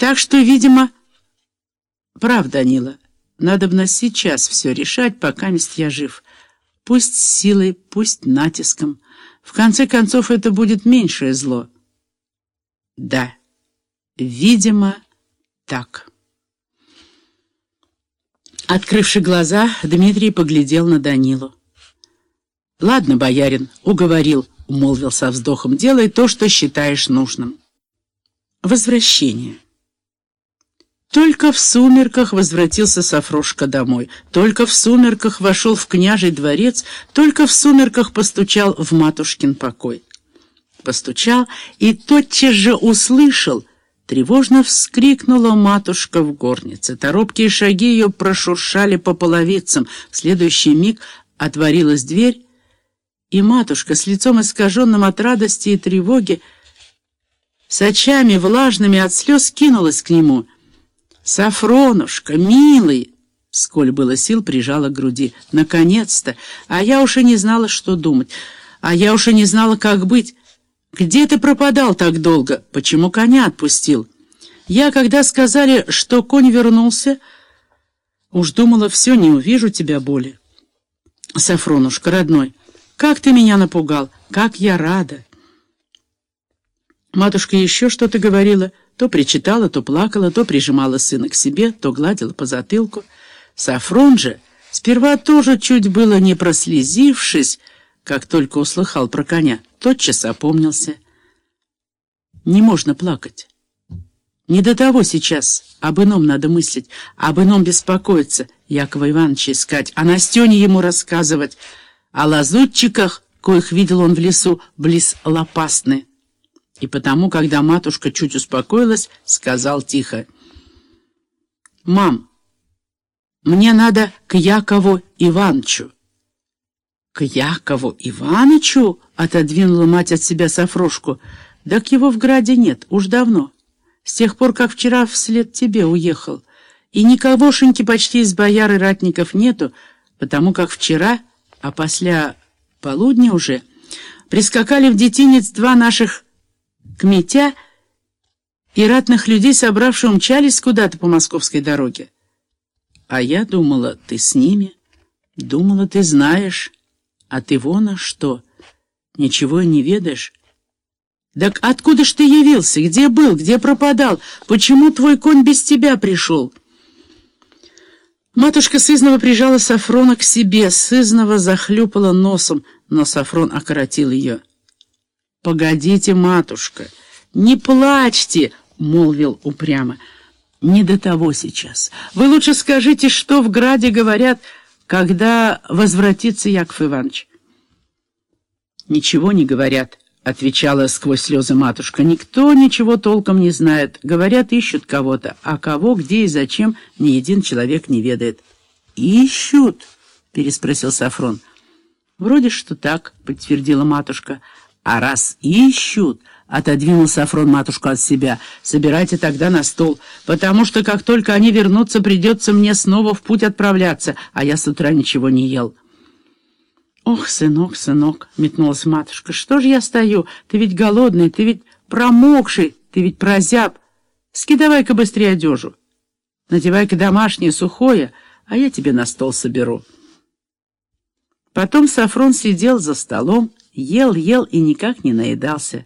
Так что, видимо, прав Данила. Надо бы нас сейчас все решать, пока мест я жив. Пусть силой, пусть натиском. В конце концов, это будет меньшее зло. Да, видимо, так. Открывши глаза, Дмитрий поглядел на Данилу. «Ладно, боярин, уговорил», — умолвил со вздохом, — «делай то, что считаешь нужным». Возвращение. Только в сумерках возвратился Сафрошка домой, только в сумерках вошел в княжий дворец, только в сумерках постучал в матушкин покой. Постучал и тотчас же услышал, тревожно вскрикнула матушка в горнице. Торопкие шаги ее прошуршали по половицам. В следующий миг отворилась дверь, и матушка с лицом искаженным от радости и тревоги, с очами влажными от слез кинулась к нему — «Сафронушка, милый!» Сколь было сил, прижала к груди. «Наконец-то! А я уж и не знала, что думать. А я уж и не знала, как быть. Где ты пропадал так долго? Почему коня отпустил? Я, когда сказали, что конь вернулся, уж думала, все, не увижу тебя более. Сафронушка, родной, как ты меня напугал! Как я рада!» Матушка еще что-то говорила, то причитала, то плакала, то прижимала сына к себе, то гладила по затылку. Сафрон же, сперва тоже чуть было не прослезившись, как только услыхал про коня, тотчас опомнился. Не можно плакать. Не до того сейчас. Об ином надо мыслить, об ином беспокоиться, Якова Ивановича искать, а Настене ему рассказывать, о лазутчиках, коих видел он в лесу близ Лопастны. И потому, когда матушка чуть успокоилась, сказал тихо. «Мам, мне надо к Якову Иванчу». «К Якову Иванычу?» — отодвинула мать от себя Сафрошку. «Да к его в граде нет, уж давно. С тех пор, как вчера вслед тебе уехал. И никогошеньки почти из бояр и ратников нету, потому как вчера, а после полудня уже, прискакали в детинец два наших Кметя и ратных людей, собравшие, умчались куда-то по московской дороге. А я думала, ты с ними, думала, ты знаешь, а ты вон а что, ничего не ведаешь. Так откуда ж ты явился, где был, где пропадал, почему твой конь без тебя пришел?» Матушка Сызнова прижала Сафрона к себе, Сызнова захлюпала носом, но Сафрон окоротил ее. «Погодите, матушка, не плачьте!» — молвил упрямо. «Не до того сейчас. Вы лучше скажите, что в Граде говорят, когда возвратится Яков Иванович?» «Ничего не говорят», — отвечала сквозь слезы матушка. «Никто ничего толком не знает. Говорят, ищут кого-то, а кого, где и зачем ни один человек не ведает». «Ищут?» — переспросил Сафрон. «Вроде что так», — подтвердила матушка. А раз ищут, отодвинул Сафрон матушку от себя, собирайте тогда на стол, потому что как только они вернутся, придется мне снова в путь отправляться, а я с утра ничего не ел. «Ох, сынок, сынок!» — метнулась матушка. «Что же я стою? Ты ведь голодный, ты ведь промокший, ты ведь прозяб. Скидывай-ка быстрее одежу. Надевай-ка домашнее, сухое, а я тебе на стол соберу». Потом Сафрон сидел за столом, ел, ел и никак не наедался.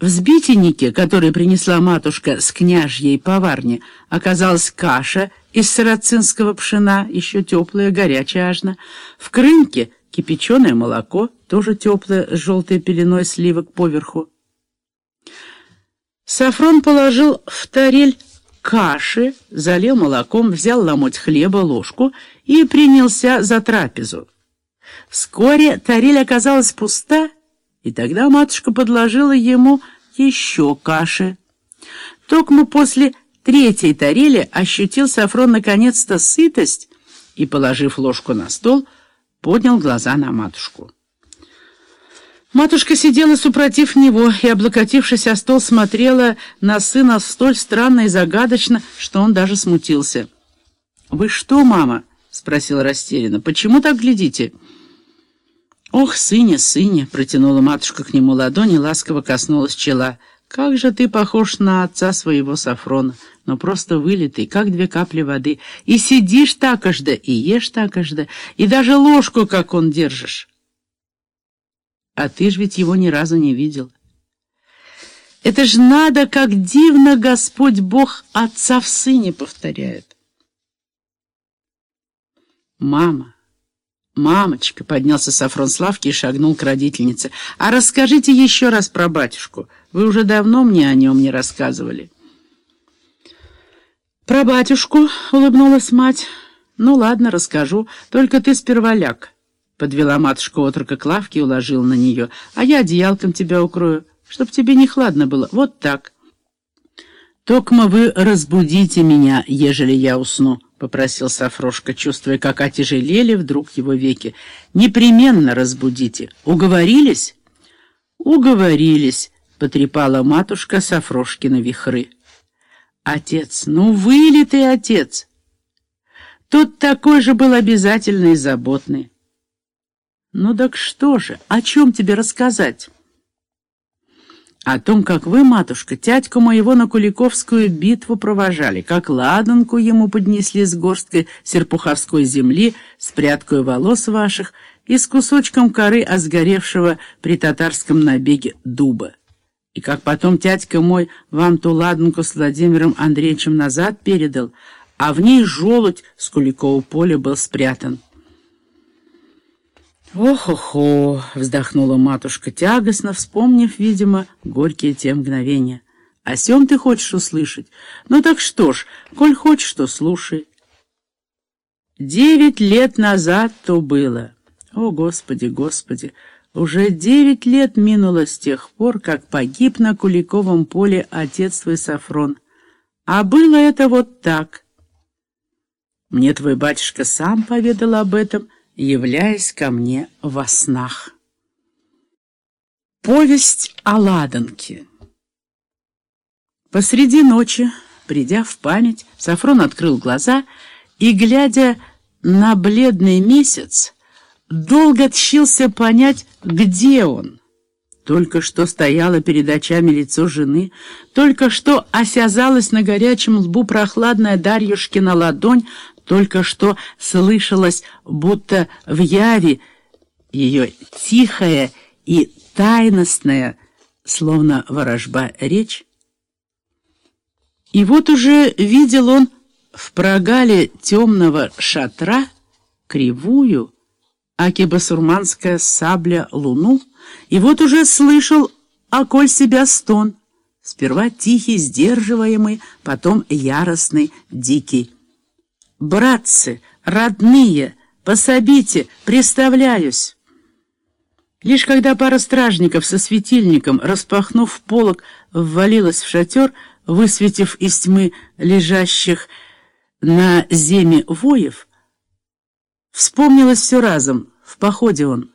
В сбитеннике, который принесла матушка с княжьей поварни, оказалась каша из сарацинского пшена, еще теплая, горячая ажно. В крынке кипяченое молоко, тоже теплое, с желтой пеленой сливок поверху. Сафрон положил в тарель каши, залил молоком, взял ломоть хлеба, ложку и принялся за трапезу. Вскоре тарель оказалась пуста, и тогда матушка подложила ему еще каши. Токмо после третьей тарели ощутил Сафрон наконец-то сытость и, положив ложку на стол, поднял глаза на матушку. Матушка сидела супротив него и, облокотившись о стол, смотрела на сына столь странно и загадочно, что он даже смутился. «Вы что, мама?» — спросила растерянно. «Почему так глядите?» «Ох, сыне, сыне!» — протянула матушка к нему ладони, ласково коснулась чела. Как же ты похож на отца своего Сафрона, но просто вылитый, как две капли воды. И сидишь такожда, и ешь такожда, и даже ложку, как он, держишь. А ты ж ведь его ни разу не видел. Это ж надо, как дивно Господь Бог Отца в Сыне повторяет. Мама, мамочка, поднялся Сафрон Славки и шагнул к родительнице. А расскажите еще раз про батюшку. Вы уже давно мне о нем не рассказывали. Про батюшку, улыбнулась мать. Ну ладно, расскажу, только ты сперва ляг. Подвела матушка отрока к лавке и уложила на нее. А я одеялком тебя укрою чтоб тебе не хладно было. Вот так. «Токма вы разбудите меня, ежели я усну», — попросил Сафрошка, чувствуя, как отяжелели вдруг его веки. «Непременно разбудите. Уговорились?» «Уговорились», — потрепала матушка Сафрошкина вихры. «Отец, ну вылитый отец!» Тот такой же был обязательный и заботный. «Ну так что же, о чем тебе рассказать?» О том, как вы, матушка, тятьку моего на Куликовскую битву провожали, как ладанку ему поднесли с горсткой серпуховской земли, с прядкой волос ваших и с кусочком коры осгоревшего при татарском набеге дуба. И как потом тятька мой вам ту ладанку с Владимиром Андреевичем назад передал, а в ней желудь с Куликового поля был спрятан. «Ох-охо!» — вздохнула матушка тягостно, вспомнив, видимо, горькие те мгновения. «О сем ты хочешь услышать? Ну так что ж, коль хочешь, то слушай». Девять лет назад то было. О, Господи, Господи! Уже девять лет минуло с тех пор, как погиб на Куликовом поле отец твой Сафрон. А было это вот так. Мне твой батюшка сам поведал об этом — являясь ко мне во снах. Повесть о ладанке Посреди ночи, придя в память, Сафрон открыл глаза и, глядя на бледный месяц, долго тщился понять, где он. Только что стояло перед очами лицо жены, только что осязалась на горячем лбу прохладная Дарьюшкина ладонь, только что слышалось, будто в яве ее тихая и тайностная, словно ворожба, речь. И вот уже видел он в прогале темного шатра кривую, акибасурманская сабля луну, и вот уже слышал околь себя стон, сперва тихий, сдерживаемый, потом яростный, дикий. «Братцы, родные, пособите, представляюсь!» Лишь когда пара стражников со светильником, распахнув полог, ввалилась в шатер, высветив из тьмы лежащих на земе воев, вспомнилось все разом, в походе он,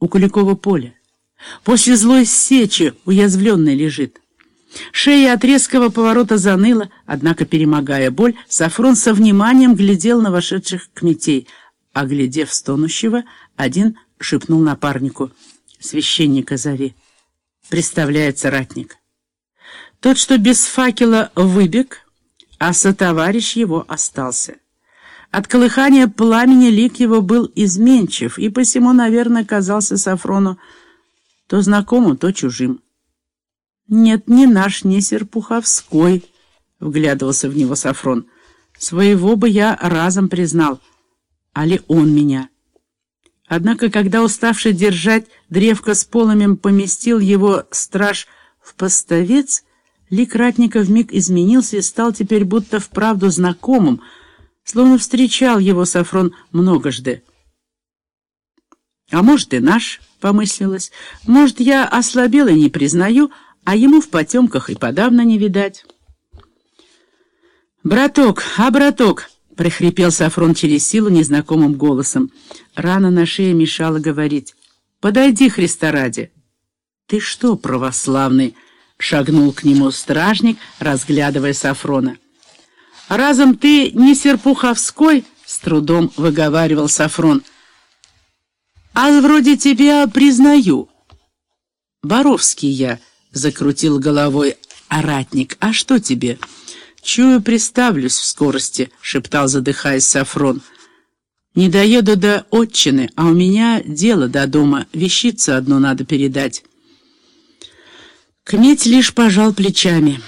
у Куликова поля. После злой сечи уязвленный лежит. Шея от резкого поворота заныла, однако, перемогая боль, Сафрон со вниманием глядел на вошедших кметей. Оглядев стонущего, один шепнул напарнику. «Священника зови». Представляется ратник. Тот, что без факела выбег, а сотоварищ его остался. От колыхания пламени лик его был изменчив, и посему, наверное, казался Сафрону то знакомым, то чужим. «Нет, не наш, не Серпуховской», — вглядывался в него Сафрон. «Своего бы я разом признал, а ли он меня». Однако, когда уставший держать древко с поломем поместил его страж в поставец, лик ратника вмиг изменился и стал теперь будто вправду знакомым, словно встречал его Сафрон многожды. «А может, и наш», — помыслилось, — «может, я ослабел и не признаю, а ему в потемках и подавно не видать. «Браток, а браток!» — прохрипел Сафрон через силу незнакомым голосом. Рана на шее мешала говорить. «Подойди, Христа ради!» «Ты что, православный?» — шагнул к нему стражник, разглядывая Сафрона. «Разом ты не Серпуховской?» — с трудом выговаривал Сафрон. «А вроде тебя признаю. Боровский я». — закрутил головой оратник. «А что тебе?» «Чую, приставлюсь в скорости», — шептал, задыхаясь Сафрон. «Не доеду до отчины, а у меня дело до дома, вещицу одну надо передать». Кметь лишь пожал плечами.